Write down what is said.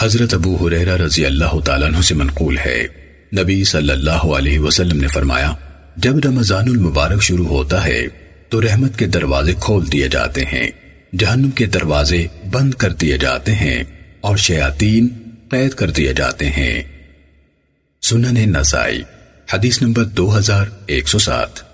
حضرت ابو حریرہ رضی اللہ تعالیٰ عنہ سے منقول ہے۔ نبی صلی اللہ علیہ وسلم نے فرمایا، جب رمضان المبارک شروع ہوتا ہے، تو رحمت کے دروازے کھول دیے جاتے ہیں۔ جہنم کے دروازے بند کر دیے جاتے ہیں اور شیاطین قید کر دیے جاتے ہیں۔ سنن نسائی، حدیث نمبر دو ہزار ایک سو سات۔